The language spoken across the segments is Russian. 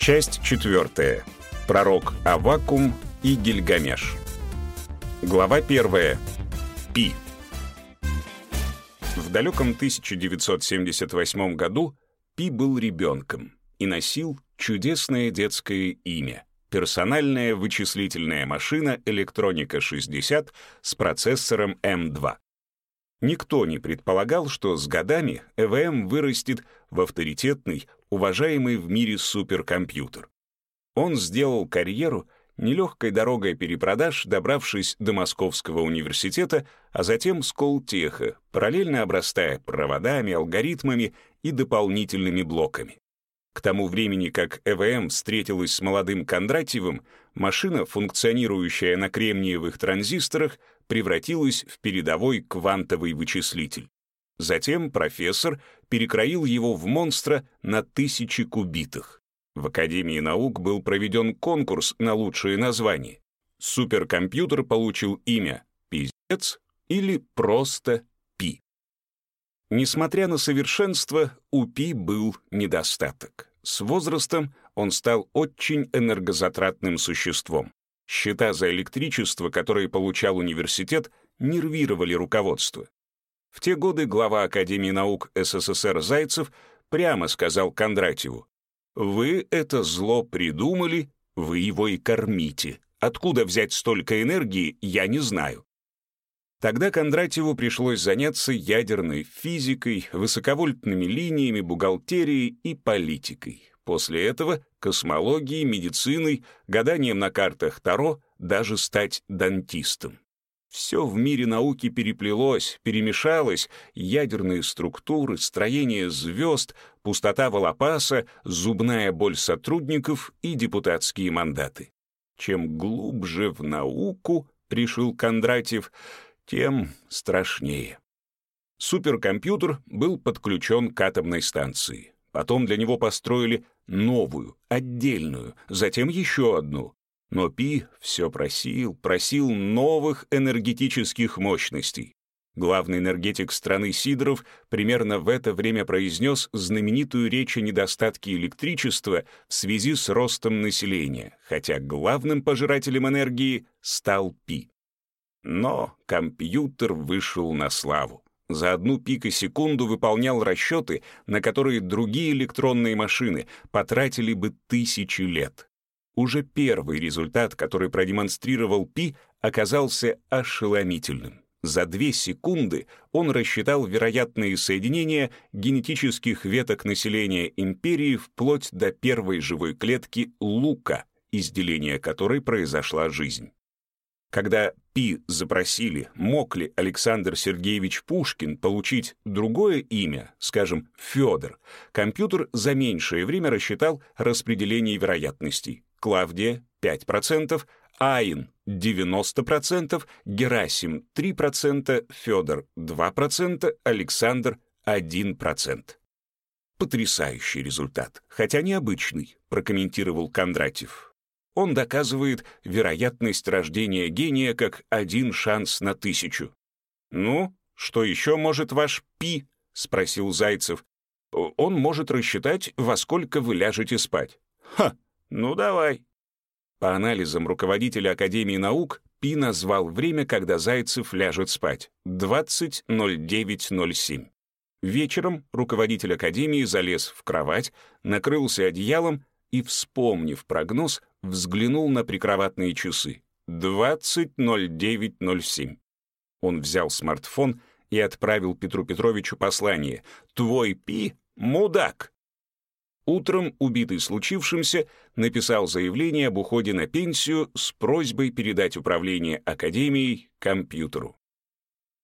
Часть четвертая. Пророк Авакум и Гильгамеш. Глава первая. Пи. В далеком 1978 году Пи был ребенком и носил чудесное детское имя — персональная вычислительная машина «Электроника 60» с процессором М2. Никто не предполагал, что с годами ЭВМ вырастет в авторитетный, уважаемый в мире суперкомпьютер. Он сделал карьеру нелегкой дорогой перепродаж, добравшись до Московского университета, а затем Сколтеха, параллельно обрастая проводами, алгоритмами и дополнительными блоками. К тому времени, как ЭВМ встретилась с молодым Кондратьевым, машина, функционирующая на кремниевых транзисторах, превратилась в передовой квантовый вычислитель. Затем профессор перекроил его в монстра на тысячи кубитах. В Академии наук был проведен конкурс на лучшие названия. Суперкомпьютер получил имя «Пиздец» или просто «Пи». Несмотря на совершенство, у Пи был недостаток. С возрастом он стал очень энергозатратным существом. Счета за электричество, которые получал университет, нервировали руководство. В те годы глава Академии наук СССР Зайцев прямо сказал Кондратьеву, «Вы это зло придумали, вы его и кормите. Откуда взять столько энергии, я не знаю. Тогда Кондратьеву пришлось заняться ядерной физикой, высоковольтными линиями, бухгалтерией и политикой. После этого — космологией, медициной, гаданием на картах Таро, даже стать дантистом. Все в мире науки переплелось, перемешалось, ядерные структуры, строение звезд, пустота Волопаса, зубная боль сотрудников и депутатские мандаты. Чем глубже в науку, решил Кондратьев, — тем страшнее. Суперкомпьютер был подключен к атомной станции. Потом для него построили новую, отдельную, затем еще одну. Но Пи все просил, просил новых энергетических мощностей. Главный энергетик страны Сидоров примерно в это время произнес знаменитую речь о недостатке электричества в связи с ростом населения, хотя главным пожирателем энергии стал Пи. Но компьютер вышел на славу. За одну пикосекунду выполнял расчеты, на которые другие электронные машины потратили бы тысячи лет. Уже первый результат, который продемонстрировал Пи, оказался ошеломительным. За две секунды он рассчитал вероятные соединения генетических веток населения империи вплоть до первой живой клетки лука, из деления которой произошла жизнь. Когда Пи запросили, мог ли Александр Сергеевич Пушкин получить другое имя, скажем, Федор, компьютер за меньшее время рассчитал распределение вероятностей. Клавдия — 5%, Аин — 90%, Герасим — 3%, Федор — 2%, Александр — 1%. Потрясающий результат, хотя необычный, прокомментировал Кондратьев. Он доказывает вероятность рождения гения как один шанс на тысячу. «Ну, что еще может ваш Пи?» — спросил Зайцев. «Он может рассчитать, во сколько вы ляжете спать». «Ха, ну давай». По анализам руководителя Академии наук, Пи назвал время, когда Зайцев ляжет спать — 20.09.07. Вечером руководитель Академии залез в кровать, накрылся одеялом и, вспомнив прогноз, взглянул на прикроватные часы. 20.09.07. Он взял смартфон и отправил Петру Петровичу послание «Твой Пи — мудак!». Утром убитый случившимся написал заявление об уходе на пенсию с просьбой передать управление Академией компьютеру.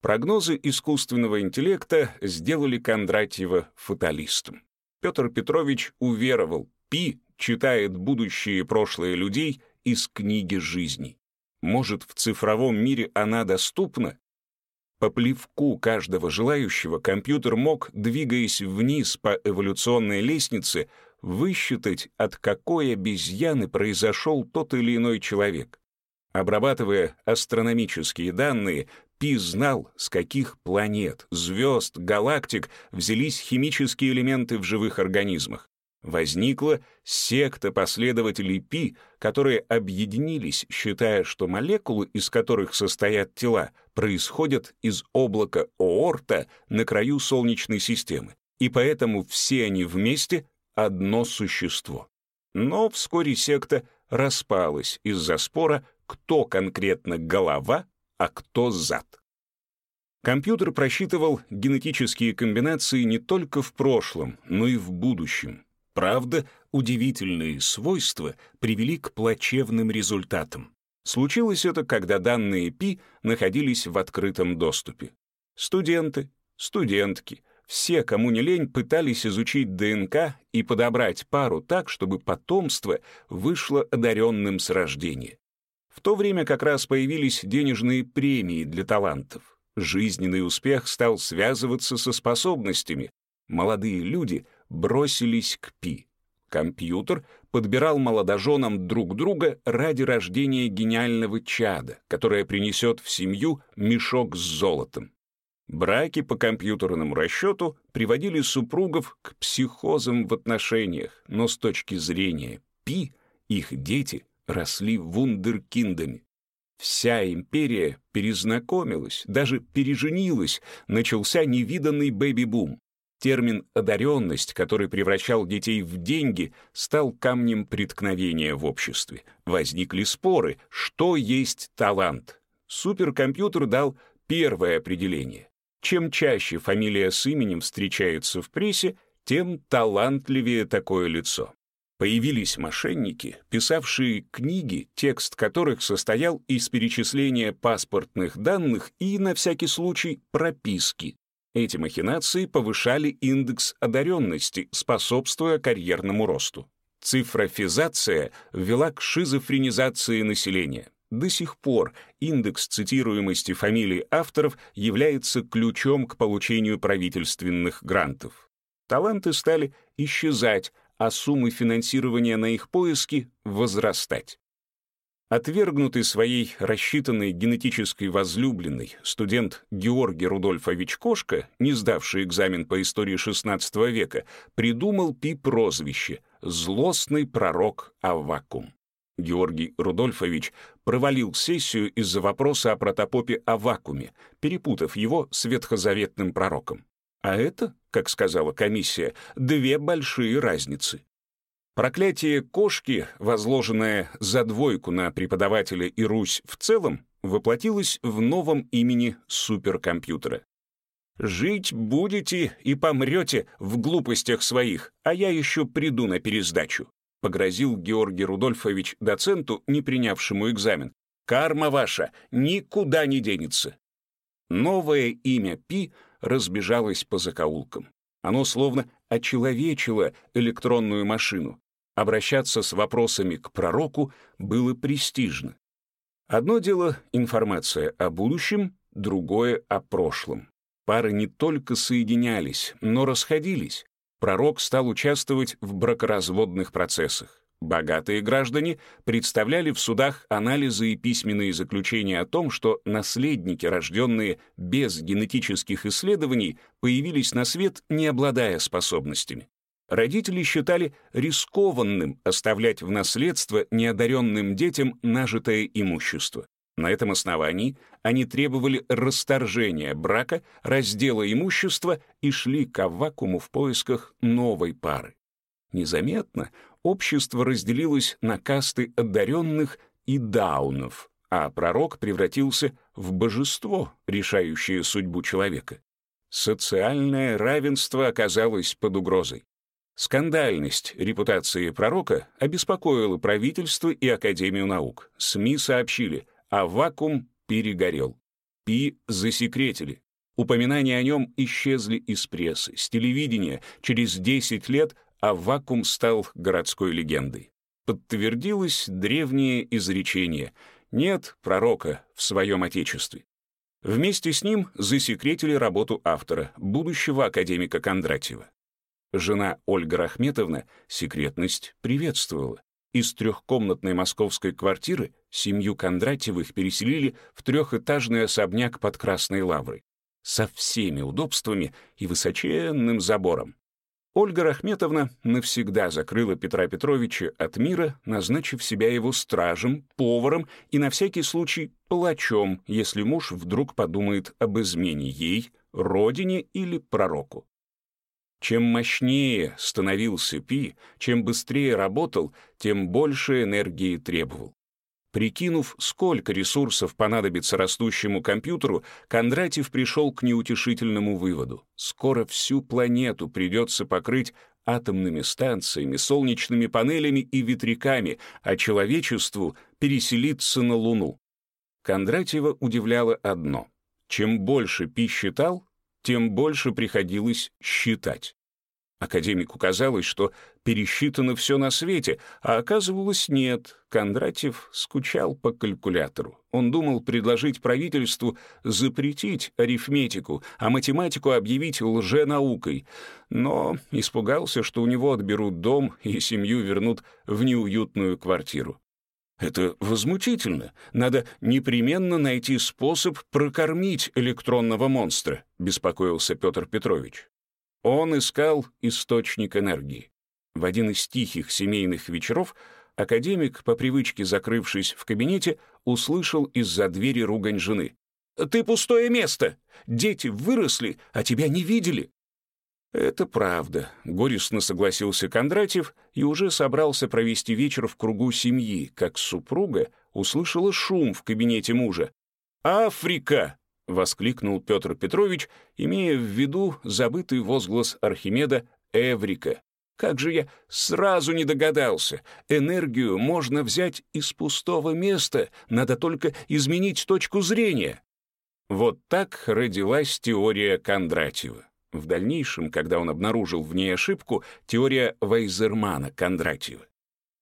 Прогнозы искусственного интеллекта сделали Кондратьева фаталистом. Петр Петрович уверовал, Пи читает будущее и прошлое людей из книги жизни. Может, в цифровом мире она доступна? По плевку каждого желающего компьютер мог, двигаясь вниз по эволюционной лестнице, высчитать, от какой обезьяны произошел тот или иной человек. Обрабатывая астрономические данные, Пи знал, с каких планет, звезд, галактик взялись химические элементы в живых организмах. Возникла секта последователей Пи, которые объединились, считая, что молекулы, из которых состоят тела, происходят из облака Оорта на краю Солнечной системы, и поэтому все они вместе — одно существо. Но вскоре секта распалась из-за спора, кто конкретно голова, а кто зад. Компьютер просчитывал генетические комбинации не только в прошлом, но и в будущем. Правда, удивительные свойства привели к плачевным результатам. Случилось это, когда данные Пи находились в открытом доступе. Студенты, студентки, все, кому не лень, пытались изучить ДНК и подобрать пару так, чтобы потомство вышло одаренным с рождения. В то время как раз появились денежные премии для талантов. Жизненный успех стал связываться со способностями. Молодые люди бросились к Пи. Компьютер подбирал молодоженам друг друга ради рождения гениального чада, которое принесет в семью мешок с золотом. Браки по компьютерному расчету приводили супругов к психозам в отношениях, но с точки зрения Пи их дети росли вундеркиндами. Вся империя перезнакомилась, даже переженилась, начался невиданный бэби-бум. Термин «одаренность», который превращал детей в деньги, стал камнем преткновения в обществе. Возникли споры, что есть талант. Суперкомпьютер дал первое определение. Чем чаще фамилия с именем встречается в прессе, тем талантливее такое лицо. Появились мошенники, писавшие книги, текст которых состоял из перечисления паспортных данных и, на всякий случай, прописки. Эти махинации повышали индекс одаренности, способствуя карьерному росту. Цифрофизация ввела к шизофренизации населения. До сих пор индекс цитируемости фамилий авторов является ключом к получению правительственных грантов. Таланты стали исчезать, а суммы финансирования на их поиски возрастать. Отвергнутый своей рассчитанной генетической возлюбленной студент Георгий Рудольфович Кошка, не сдавший экзамен по истории XVI века, придумал пи-прозвище «Злостный пророк Аввакум». Георгий Рудольфович провалил сессию из-за вопроса о протопопе Аввакуме, перепутав его с ветхозаветным пророком. А это, как сказала комиссия, две большие разницы. Проклятие кошки, возложенное за двойку на преподавателя и Русь в целом, воплотилось в новом имени суперкомпьютера. «Жить будете и помрете в глупостях своих, а я еще приду на пересдачу», погрозил Георгий Рудольфович доценту, не принявшему экзамен. «Карма ваша никуда не денется». Новое имя Пи разбежалось по закоулкам. Оно словно очеловечило электронную машину. Обращаться с вопросами к пророку было престижно. Одно дело — информация о будущем, другое — о прошлом. Пары не только соединялись, но расходились. Пророк стал участвовать в бракоразводных процессах. Богатые граждане представляли в судах анализы и письменные заключения о том, что наследники, рожденные без генетических исследований, появились на свет, не обладая способностями. Родители считали рискованным оставлять в наследство неодаренным детям нажитое имущество. На этом основании они требовали расторжения брака, раздела имущества и шли к вакууму в поисках новой пары. Незаметно общество разделилось на касты одаренных и даунов, а пророк превратился в божество, решающее судьбу человека. Социальное равенство оказалось под угрозой. Скандальность репутации пророка обеспокоила правительство и Академию наук. СМИ сообщили, а вакуум перегорел. Пи засекретили. Упоминания о нем исчезли из прессы, с телевидения. Через 10 лет а вакуум стал городской легендой. Подтвердилось древнее изречение «нет пророка в своем отечестве». Вместе с ним засекретили работу автора, будущего академика Кондратьева. Жена Ольга Рахметовна секретность приветствовала. Из трехкомнатной московской квартиры семью Кондратьевых переселили в трехэтажный особняк под Красной Лаврой со всеми удобствами и высоченным забором. Ольга Рахметовна навсегда закрыла Петра Петровича от мира, назначив себя его стражем, поваром и на всякий случай палачом, если муж вдруг подумает об измене ей, родине или пророку. Чем мощнее становился Пи, чем быстрее работал, тем больше энергии требовал. Прикинув, сколько ресурсов понадобится растущему компьютеру, Кондратьев пришел к неутешительному выводу. Скоро всю планету придется покрыть атомными станциями, солнечными панелями и ветряками, а человечеству переселиться на Луну. Кондратьева удивляло одно. Чем больше Пи считал, тем больше приходилось считать. Академику казалось, что пересчитано все на свете, а оказывалось нет. Кондратьев скучал по калькулятору. Он думал предложить правительству запретить арифметику, а математику объявить лженаукой. Но испугался, что у него отберут дом и семью вернут в неуютную квартиру. Это возмутительно. Надо непременно найти способ прокормить электронного монстра, беспокоился Петр Петрович. Он искал источник энергии. В один из тихих семейных вечеров академик, по привычке закрывшись в кабинете, услышал из-за двери ругань жены. «Ты пустое место! Дети выросли, а тебя не видели!» «Это правда», — горестно согласился Кондратьев и уже собрался провести вечер в кругу семьи, как супруга услышала шум в кабинете мужа. «Африка!» — воскликнул Петр Петрович, имея в виду забытый возглас Архимеда «Эврика». «Как же я сразу не догадался! Энергию можно взять из пустого места, надо только изменить точку зрения». Вот так родилась теория Кондратьева. В дальнейшем, когда он обнаружил в ней ошибку, теория Вейзермана Кондратьева.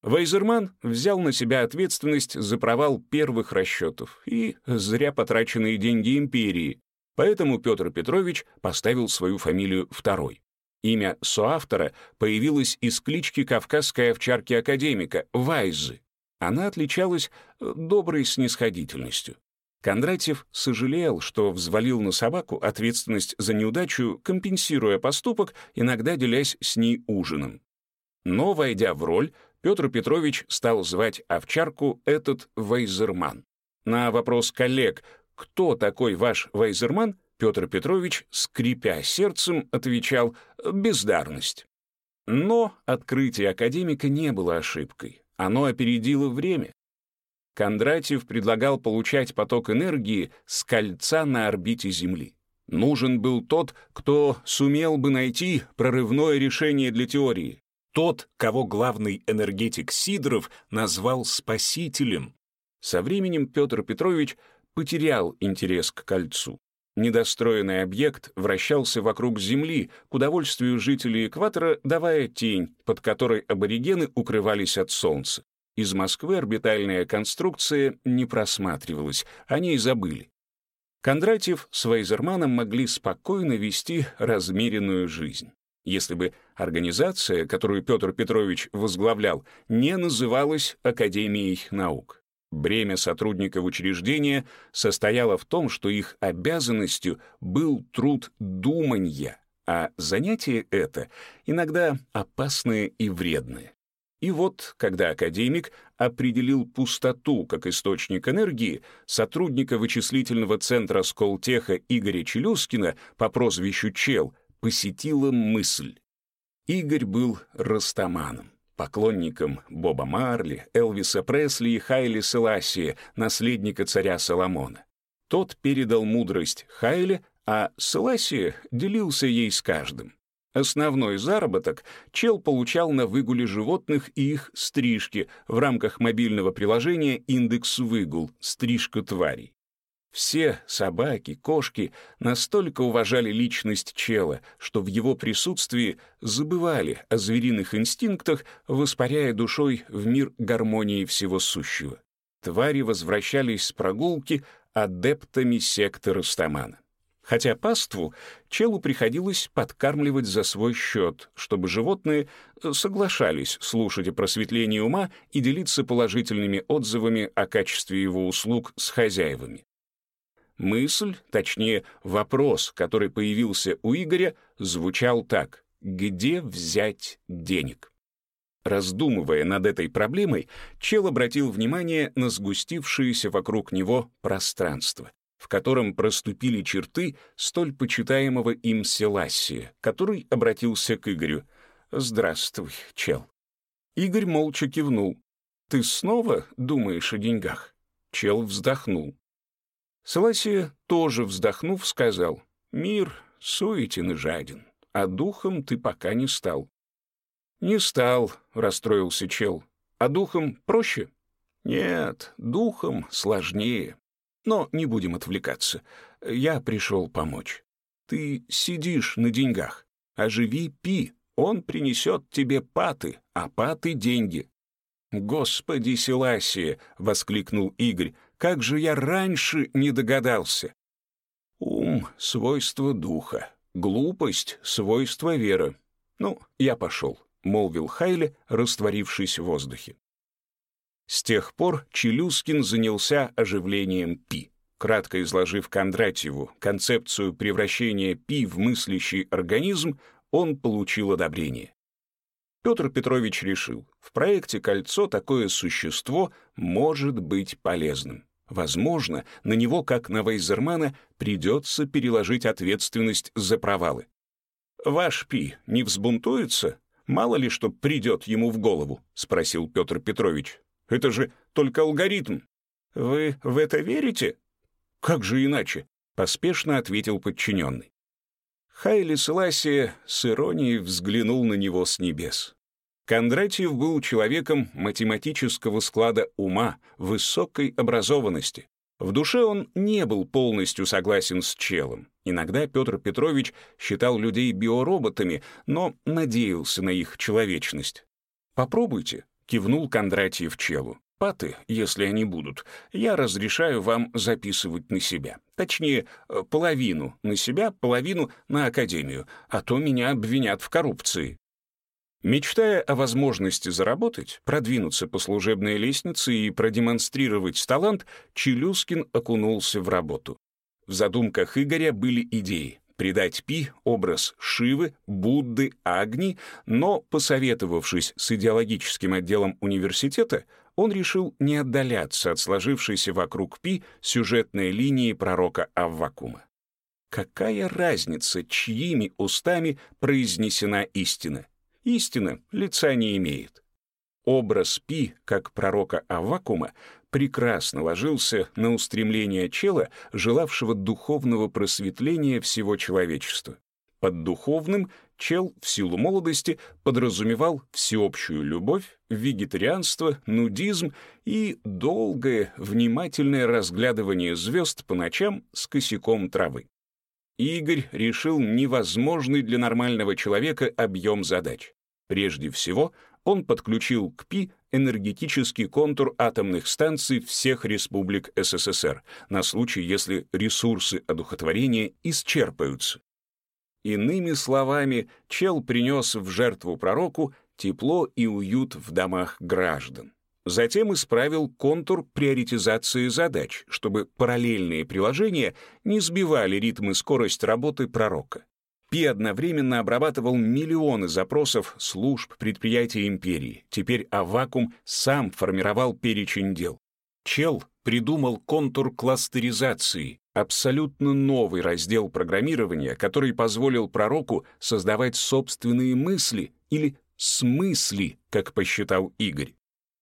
Вейзерман взял на себя ответственность за провал первых расчетов и зря потраченные деньги империи, поэтому Петр Петрович поставил свою фамилию второй. Имя соавтора появилось из клички кавказской овчарки-академика Вайзы. Она отличалась доброй снисходительностью. Кондратьев сожалел, что взвалил на собаку ответственность за неудачу, компенсируя поступок, иногда делясь с ней ужином. Но, войдя в роль, Петр Петрович стал звать овчарку этот Вейзерман. На вопрос коллег «Кто такой ваш Вейзерман?» Петр Петрович, скрипя сердцем, отвечал «Бездарность». Но открытие академика не было ошибкой. Оно опередило время. Кондратьев предлагал получать поток энергии с кольца на орбите Земли. Нужен был тот, кто сумел бы найти прорывное решение для теории. Тот, кого главный энергетик Сидоров назвал спасителем. Со временем Петр Петрович потерял интерес к кольцу. Недостроенный объект вращался вокруг Земли, к удовольствию жителей экватора давая тень, под которой аборигены укрывались от Солнца. Из Москвы орбитальная конструкция не просматривалась, о ней забыли. Кондратьев с Вейзерманом могли спокойно вести размеренную жизнь, если бы организация, которую Петр Петрович возглавлял, не называлась Академией наук. Бремя сотрудников учреждения состояло в том, что их обязанностью был труд думанья, а занятие это иногда опасное и вредное. И вот, когда академик определил пустоту как источник энергии, сотрудника вычислительного центра Сколтеха Игоря Челюскина по прозвищу Чел посетила мысль. Игорь был растаманом, поклонником Боба Марли, Элвиса Пресли и Хайли Селасия, наследника царя Соломона. Тот передал мудрость Хайле, а Селасия делился ей с каждым. Основной заработок чел получал на выгуле животных и их стрижке в рамках мобильного приложения «Индекс выгул» «Стрижка тварей». Все собаки, кошки настолько уважали личность чела, что в его присутствии забывали о звериных инстинктах, воспаряя душой в мир гармонии всего сущего. Твари возвращались с прогулки адептами секты Растамана. Хотя паству челу приходилось подкармливать за свой счет, чтобы животные э, соглашались слушать о просветлении ума и делиться положительными отзывами о качестве его услуг с хозяевами. Мысль, точнее, вопрос, который появился у Игоря, звучал так. где взять денег. Раздумывая над этой проблемой, Чел обратил внимание на сгустившееся вокруг него пространство, в котором проступили черты столь почитаемого им Селассия, который обратился к Игорю. «Здравствуй, Чел». Игорь молча кивнул. «Ты снова думаешь о деньгах?» Чел вздохнул. Селассия, тоже вздохнув, сказал, «Мир суетен и жаден, а духом ты пока не стал. «Не стал», — расстроился чел. «А духом проще?» «Нет, духом сложнее. Но не будем отвлекаться. Я пришел помочь. Ты сидишь на деньгах. Оживи Пи, он принесет тебе паты, а паты — деньги». «Господи, Селасия!» — воскликнул Игорь. «Как же я раньше не догадался!» «Ум — свойство духа, глупость — свойство веры. Ну, я пошел. — молвил Хайли, растворившись в воздухе. С тех пор Челюскин занялся оживлением Пи. Кратко изложив Кондратьеву концепцию превращения Пи в мыслящий организм, он получил одобрение. Петр Петрович решил, в проекте «Кольцо» такое существо может быть полезным. Возможно, на него, как на Вейзермана, придется переложить ответственность за провалы. «Ваш Пи не взбунтуется?» Мало ли что придет ему в голову, спросил Петр Петрович. Это же только алгоритм. Вы в это верите? Как же иначе? Поспешно ответил подчиненный. Хайли Селасия с иронией взглянул на него с небес. Кондратьев был человеком математического склада ума, высокой образованности. В душе он не был полностью согласен с челом. Иногда Петр Петрович считал людей биороботами, но надеялся на их человечность. «Попробуйте», — кивнул Кондратьев челу. «Паты, если они будут, я разрешаю вам записывать на себя. Точнее, э, половину на себя, половину на Академию, а то меня обвинят в коррупции». Мечтая о возможности заработать, продвинуться по служебной лестнице и продемонстрировать талант, Челюскин окунулся в работу. В задумках Игоря были идеи придать Пи образ Шивы, Будды, Агни, но, посоветовавшись с идеологическим отделом университета, он решил не отдаляться от сложившейся вокруг Пи сюжетной линии пророка Аввакума. Какая разница, чьими устами произнесена истина? Истина лица не имеет. Образ Пи, как пророка Аввакума, прекрасно ложился на устремление чела, желавшего духовного просветления всего человечества. Под духовным чел в силу молодости подразумевал всеобщую любовь, вегетарианство, нудизм и долгое, внимательное разглядывание звезд по ночам с косяком травы. Игорь решил невозможный для нормального человека объем задач. Прежде всего, он подключил к ПИ энергетический контур атомных станций всех республик СССР на случай, если ресурсы одухотворения исчерпаются. Иными словами, Чел принес в жертву пророку тепло и уют в домах граждан. Затем исправил контур приоритизации задач, чтобы параллельные приложения не сбивали ритм и скорость работы пророка. Пи одновременно обрабатывал миллионы запросов служб, предприятий империи. Теперь Авакум сам формировал перечень дел. Чел придумал контур кластеризации, абсолютно новый раздел программирования, который позволил пророку создавать собственные мысли или смысли, как посчитал Игорь.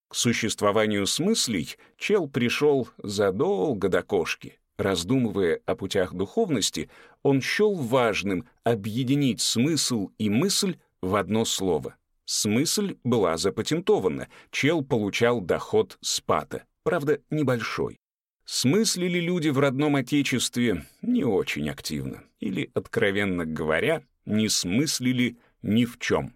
К существованию смыслей Чел пришел задолго до кошки. Раздумывая о путях духовности, он счел важным объединить смысл и мысль в одно слово. Смысль была запатентована, чел получал доход с пата, правда, небольшой. Смыслили люди в родном отечестве не очень активно, или, откровенно говоря, не смыслили ни в чем.